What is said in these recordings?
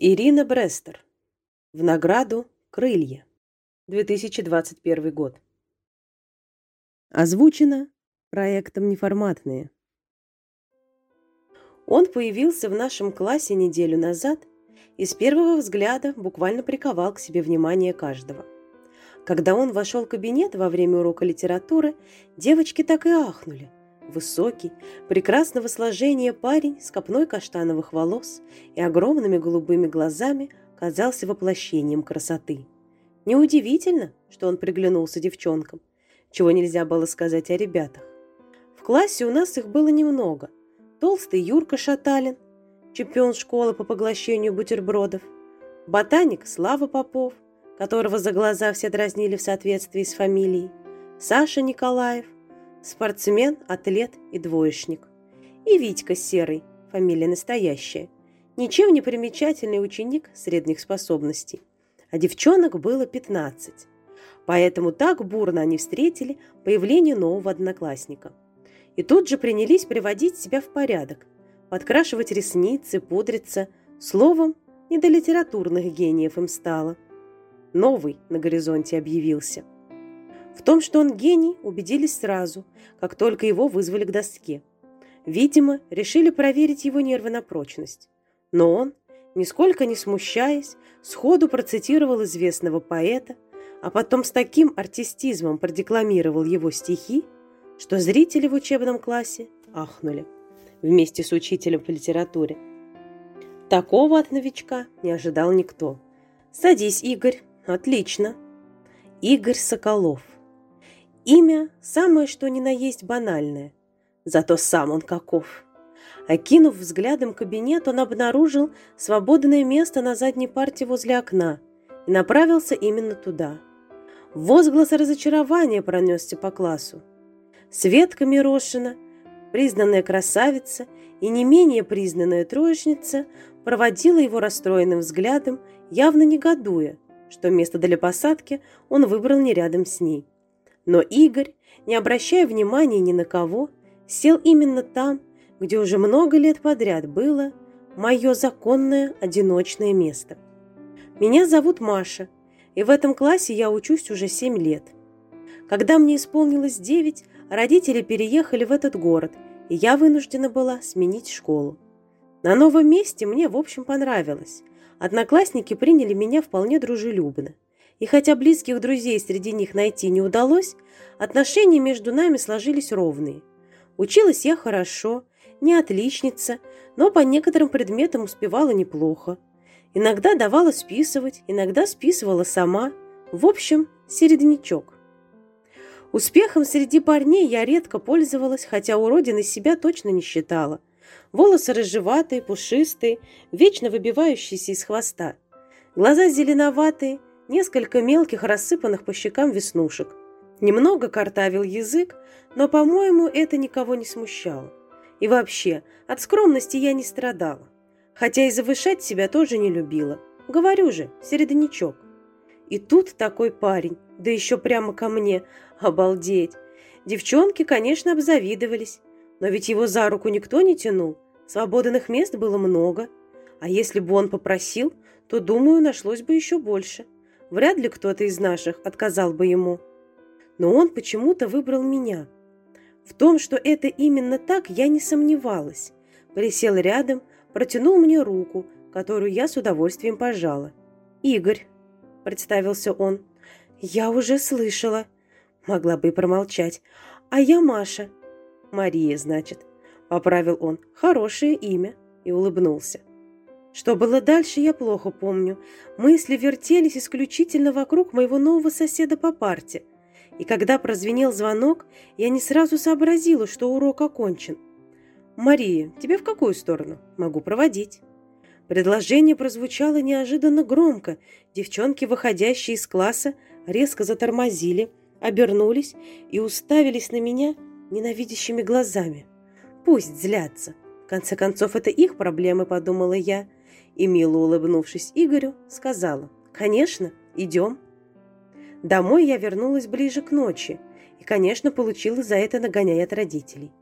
Ирина Брестер. В награду «Крылья». 2021 год. Озвучено проектом «Неформатные». Он появился в нашем классе неделю назад и с первого взгляда буквально приковал к себе внимание каждого. Когда он вошел в кабинет во время урока литературы, девочки так и ахнули – Высокий, прекрасного сложения парень с копной каштановых волос и огромными голубыми глазами казался воплощением красоты. Неудивительно, что он приглянулся девчонкам, чего нельзя было сказать о ребятах. В классе у нас их было немного. Толстый Юрка Шаталин, чемпион школы по поглощению бутербродов, ботаник Слава Попов, которого за глаза все дразнили в соответствии с фамилией, Саша Николаев – Спортсмен, атлет и двоечник. И Витька Серый, фамилия настоящая. Ничем не примечательный ученик средних способностей. А девчонок было 15. Поэтому так бурно они встретили появление нового одноклассника. И тут же принялись приводить себя в порядок, подкрашивать ресницы, пудриться. Словом, не до литературных гениев им стало. Новый на горизонте объявился – в том, что он гений, убедились сразу, как только его вызвали к доске. Видимо, решили проверить его нервы на прочность. Но он, нисколько не смущаясь, сходу процитировал известного поэта, а потом с таким артистизмом продекламировал его стихи, что зрители в учебном классе ахнули вместе с учителем по литературе. Такого от новичка не ожидал никто. «Садись, Игорь. Отлично». Игорь Соколов – Имя самое что ни на есть банальное. Зато сам он каков. Окинув взглядом кабинет, он обнаружил свободное место на задней парте возле окна и направился именно туда. Возглас разочарования пронесся по классу. Светка Мирошина, признанная красавица и не менее признанная троечница, проводила его расстроенным взглядом, явно негодуя, что место для посадки он выбрал не рядом с ней. Но Игорь, не обращая внимания ни на кого, сел именно там, где уже много лет подряд было мое законное одиночное место. Меня зовут Маша, и в этом классе я учусь уже семь лет. Когда мне исполнилось девять, родители переехали в этот город, и я вынуждена была сменить школу. На новом месте мне, в общем, понравилось. Одноклассники приняли меня вполне дружелюбно. И хотя близких друзей среди них найти не удалось, отношения между нами сложились ровные. Училась я хорошо, не отличница, но по некоторым предметам успевала неплохо. Иногда давала списывать, иногда списывала сама. В общем, середнячок. Успехом среди парней я редко пользовалась, хотя уродиной себя точно не считала. Волосы рыжеватые, пушистые, вечно выбивающиеся из хвоста. Глаза зеленоватые, несколько мелких рассыпанных по щекам веснушек. Немного картавил язык, но, по-моему, это никого не смущало. И вообще, от скромности я не страдала. Хотя и завышать себя тоже не любила. Говорю же, середнячок. И тут такой парень, да еще прямо ко мне. Обалдеть! Девчонки, конечно, обзавидовались. Но ведь его за руку никто не тянул. Свободных мест было много. А если бы он попросил, то, думаю, нашлось бы еще больше. Вряд ли кто-то из наших отказал бы ему. Но он почему-то выбрал меня. В том, что это именно так, я не сомневалась. Присел рядом, протянул мне руку, которую я с удовольствием пожала. «Игорь», — представился он. «Я уже слышала». Могла бы и промолчать. «А я Маша». «Мария, значит», — поправил он. «Хорошее имя» и улыбнулся. Что было дальше, я плохо помню. Мысли вертелись исключительно вокруг моего нового соседа по парте. И когда прозвенел звонок, я не сразу сообразила, что урок окончен. «Мария, тебе в какую сторону? Могу проводить». Предложение прозвучало неожиданно громко. Девчонки, выходящие из класса, резко затормозили, обернулись и уставились на меня ненавидящими глазами. «Пусть злятся. В конце концов, это их проблемы», — подумала я и, мило улыбнувшись Игорю, сказала «Конечно, идем». Домой я вернулась ближе к ночи и, конечно, получила за это нагоняй от родителей.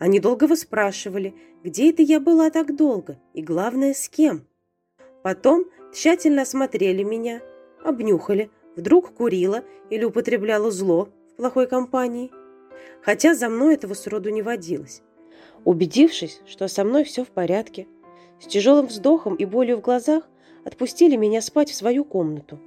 Они долго выспрашивали, где это я была так долго и, главное, с кем. Потом тщательно осмотрели меня, обнюхали, вдруг курила или употребляла зло в плохой компании. Хотя за мной этого сроду не водилось. Убедившись, что со мной все в порядке, с тяжелым вздохом и болью в глазах отпустили меня спать в свою комнату.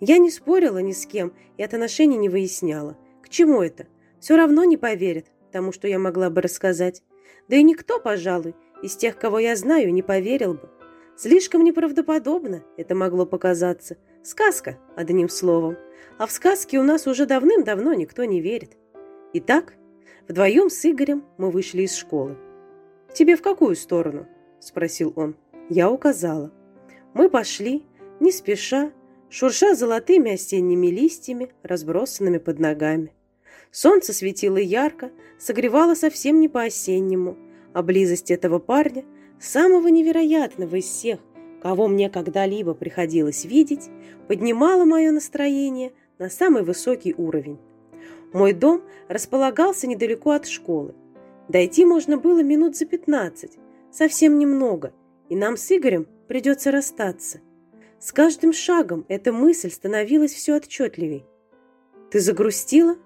Я не спорила ни с кем и отношений не выясняла. К чему это? Все равно не поверят тому, что я могла бы рассказать. Да и никто, пожалуй, из тех, кого я знаю, не поверил бы. Слишком неправдоподобно это могло показаться. Сказка, одним словом. А в сказки у нас уже давным-давно никто не верит. Итак, вдвоем с Игорем мы вышли из школы. «Тебе в какую сторону?» – спросил он. Я указала. Мы пошли, не спеша, шурша золотыми осенними листьями, разбросанными под ногами. Солнце светило ярко, согревало совсем не по-осеннему, а близость этого парня, самого невероятного из всех, кого мне когда-либо приходилось видеть, поднимала мое настроение на самый высокий уровень. Мой дом располагался недалеко от школы. Дойти можно было минут за пятнадцать, совсем немного, и нам с Игорем придется расстаться. С каждым шагом эта мысль становилась все отчетливей. «Ты загрустила?»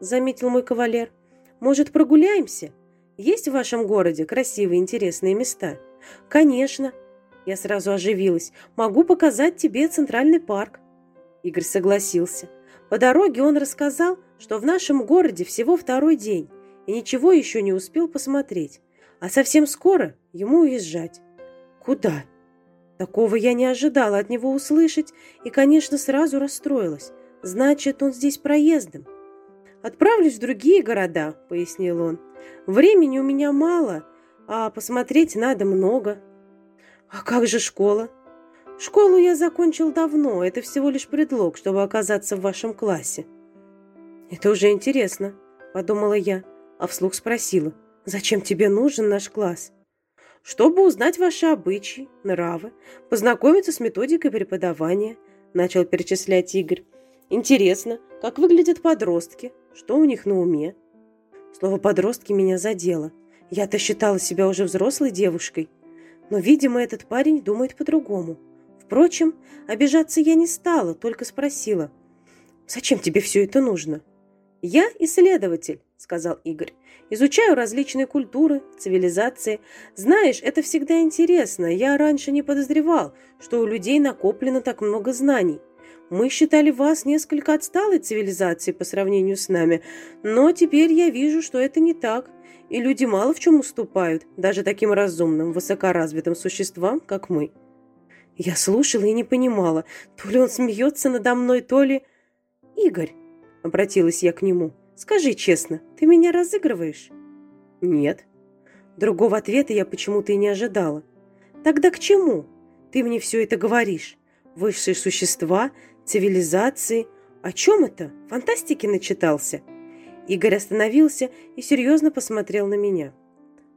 заметил мой кавалер. «Может, прогуляемся? Есть в вашем городе красивые интересные места?» «Конечно!» Я сразу оживилась. «Могу показать тебе центральный парк». Игорь согласился. По дороге он рассказал, что в нашем городе всего второй день, и ничего еще не успел посмотреть. А совсем скоро ему уезжать. Куда? Такого я не ожидала от него услышать и, конечно, сразу расстроилась. Значит, он здесь проездом. «Отправлюсь в другие города», — пояснил он. «Времени у меня мало, а посмотреть надо много». «А как же школа?» «Школу я закончил давно, это всего лишь предлог, чтобы оказаться в вашем классе». «Это уже интересно», — подумала я, а вслух спросила. «Зачем тебе нужен наш класс?» «Чтобы узнать ваши обычаи, нравы, познакомиться с методикой преподавания», — начал перечислять Игорь. «Интересно, как выглядят подростки, что у них на уме? Слово «подростки» меня задело. Я-то считала себя уже взрослой девушкой. Но, видимо, этот парень думает по-другому. Впрочем, обижаться я не стала, только спросила. «Зачем тебе все это нужно?» «Я исследователь», — сказал Игорь. «Изучаю различные культуры, цивилизации. Знаешь, это всегда интересно. Я раньше не подозревал, что у людей накоплено так много знаний. Мы считали вас несколько отсталой цивилизацией по сравнению с нами, но теперь я вижу, что это не так, и люди мало в чем уступают, даже таким разумным, высокоразвитым существам, как мы. Я слушала и не понимала, то ли он смеется надо мной, то ли... «Игорь», — обратилась я к нему, — «скажи честно, ты меня разыгрываешь?» «Нет». Другого ответа я почему-то и не ожидала. «Тогда к чему? Ты мне все это говоришь? Высшие существа цивилизации. О чем это? Фантастики начитался?» Игорь остановился и серьезно посмотрел на меня.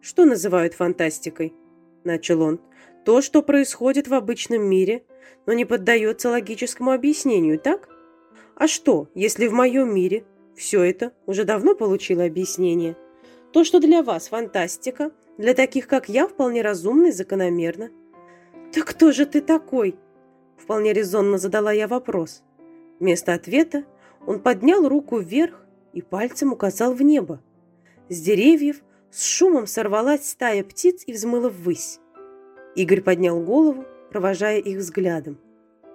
«Что называют фантастикой?» – начал он. «То, что происходит в обычном мире, но не поддается логическому объяснению, так? А что, если в моем мире все это уже давно получило объяснение? То, что для вас фантастика, для таких, как я, вполне разумно и закономерно. Так кто же ты такой?» Вполне резонно задала я вопрос. Вместо ответа он поднял руку вверх и пальцем указал в небо. С деревьев с шумом сорвалась стая птиц и взмыла ввысь. Игорь поднял голову, провожая их взглядом.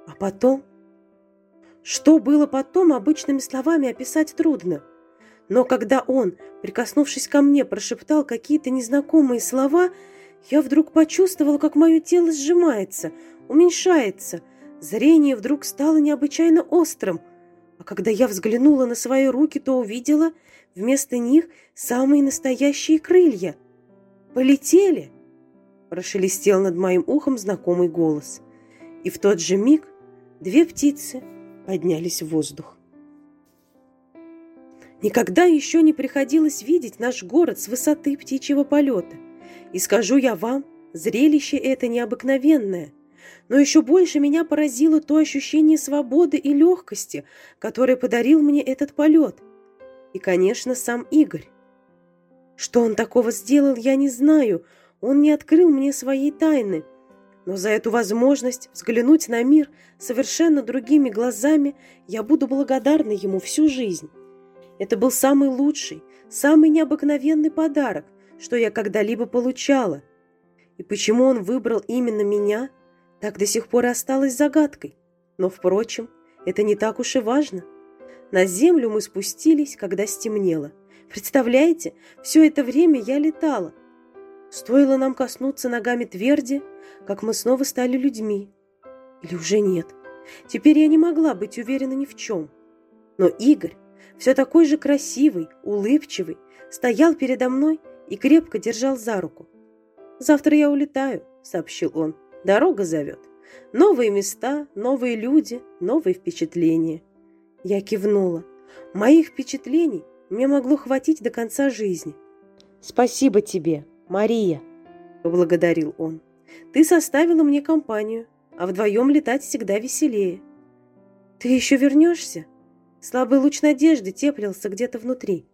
А потом... Что было потом, обычными словами описать трудно. Но когда он, прикоснувшись ко мне, прошептал какие-то незнакомые слова, я вдруг почувствовала, как мое тело сжимается, уменьшается – Зрение вдруг стало необычайно острым, а когда я взглянула на свои руки, то увидела вместо них самые настоящие крылья. «Полетели!» – прошелестел над моим ухом знакомый голос. И в тот же миг две птицы поднялись в воздух. Никогда еще не приходилось видеть наш город с высоты птичьего полета. И скажу я вам, зрелище это необыкновенное. Но еще больше меня поразило то ощущение свободы и легкости, которое подарил мне этот полет. И, конечно, сам Игорь. Что он такого сделал, я не знаю. Он не открыл мне своей тайны. Но за эту возможность взглянуть на мир совершенно другими глазами я буду благодарна ему всю жизнь. Это был самый лучший, самый необыкновенный подарок, что я когда-либо получала. И почему он выбрал именно меня, так до сих пор и осталось загадкой. Но, впрочем, это не так уж и важно. На землю мы спустились, когда стемнело. Представляете, все это время я летала. Стоило нам коснуться ногами тверди, как мы снова стали людьми. Или уже нет. Теперь я не могла быть уверена ни в чем. Но Игорь, все такой же красивый, улыбчивый, стоял передо мной и крепко держал за руку. «Завтра я улетаю», — сообщил он. «Дорога зовет. Новые места, новые люди, новые впечатления». Я кивнула. Моих впечатлений мне могло хватить до конца жизни. «Спасибо тебе, Мария», — поблагодарил он. «Ты составила мне компанию, а вдвоем летать всегда веселее». «Ты еще вернешься?» Слабый луч надежды теплился где-то внутри.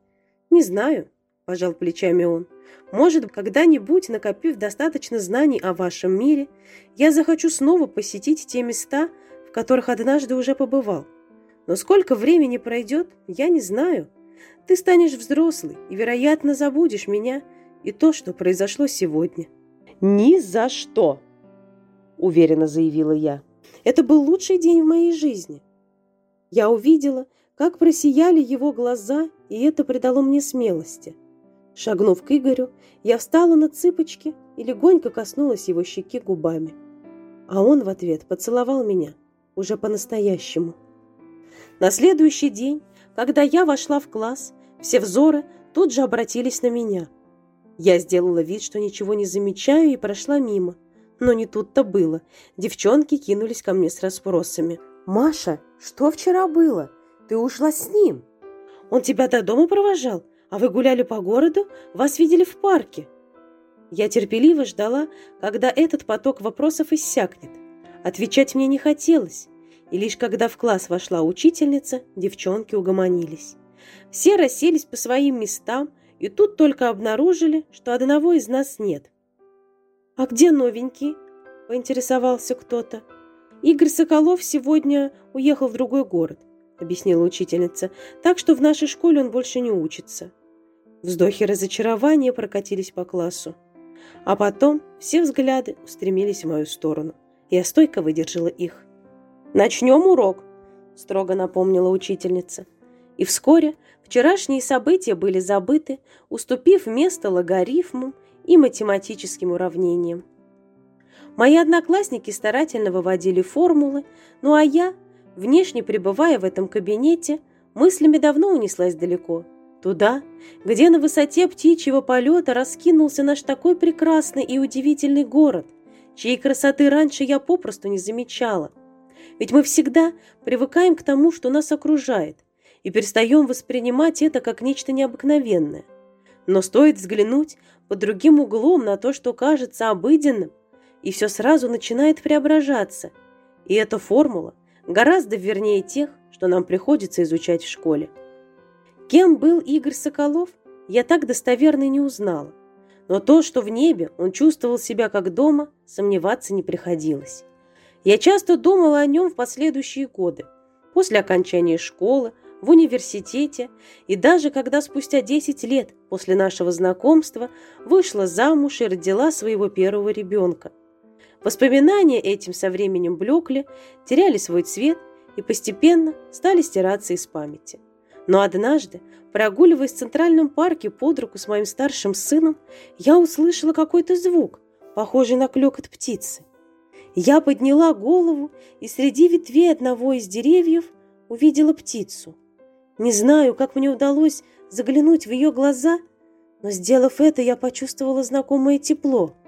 «Не знаю», — пожал плечами он. «Может, когда-нибудь, накопив достаточно знаний о вашем мире, я захочу снова посетить те места, в которых однажды уже побывал. Но сколько времени пройдет, я не знаю. Ты станешь взрослый и, вероятно, забудешь меня и то, что произошло сегодня». «Ни за что!» – уверенно заявила я. «Это был лучший день в моей жизни. Я увидела, как просияли его глаза, и это придало мне смелости. Шагнув к Игорю, я встала на цыпочки и легонько коснулась его щеки губами. А он в ответ поцеловал меня, уже по-настоящему. На следующий день, когда я вошла в класс, все взоры тут же обратились на меня. Я сделала вид, что ничего не замечаю, и прошла мимо. Но не тут-то было. Девчонки кинулись ко мне с расспросами. «Маша, что вчера было? Ты ушла с ним?» «Он тебя до дома провожал? А вы гуляли по городу? Вас видели в парке?» Я терпеливо ждала, когда этот поток вопросов иссякнет. Отвечать мне не хотелось, и лишь когда в класс вошла учительница, девчонки угомонились. Все расселись по своим местам, и тут только обнаружили, что одного из нас нет. «А где новенький?» – поинтересовался кто-то. «Игорь Соколов сегодня уехал в другой город», – объяснила учительница, «так что в нашей школе он больше не учится». Вздохи разочарования прокатились по классу. А потом все взгляды устремились в мою сторону. Я стойко выдержала их. «Начнем урок», – строго напомнила учительница. И вскоре вчерашние события были забыты, уступив место логарифмам и математическим уравнениям. Мои одноклассники старательно выводили формулы, ну а я, внешне пребывая в этом кабинете, мыслями давно унеслась далеко, туда, где на высоте птичьего полета раскинулся наш такой прекрасный и удивительный город, чьей красоты раньше я попросту не замечала. Ведь мы всегда привыкаем к тому, что нас окружает, и перестаем воспринимать это как нечто необыкновенное. Но стоит взглянуть под другим углом на то, что кажется обыденным, и все сразу начинает преображаться. И эта формула гораздо вернее тех, что нам приходится изучать в школе. Кем был Игорь Соколов, я так достоверно не узнала. Но то, что в небе он чувствовал себя как дома, сомневаться не приходилось. Я часто думала о нем в последующие годы, после окончания школы, в университете и даже когда спустя 10 лет после нашего знакомства вышла замуж и родила своего первого ребенка – Воспоминания этим со временем блекли, теряли свой цвет и постепенно стали стираться из памяти. Но однажды, прогуливаясь в Центральном парке под руку с моим старшим сыном, я услышала какой-то звук, похожий на клёкот птицы. Я подняла голову и среди ветвей одного из деревьев увидела птицу. Не знаю, как мне удалось заглянуть в ее глаза, но, сделав это, я почувствовала знакомое тепло –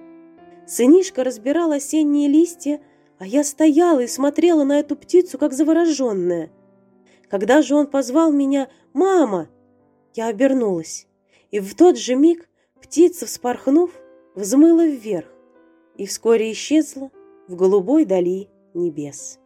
Сынишка разбирал осенние листья, а я стояла и смотрела на эту птицу, как завороженная. Когда же он позвал меня «Мама!», я обернулась, и в тот же миг птица, вспорхнув, взмыла вверх и вскоре исчезла в голубой дали небес.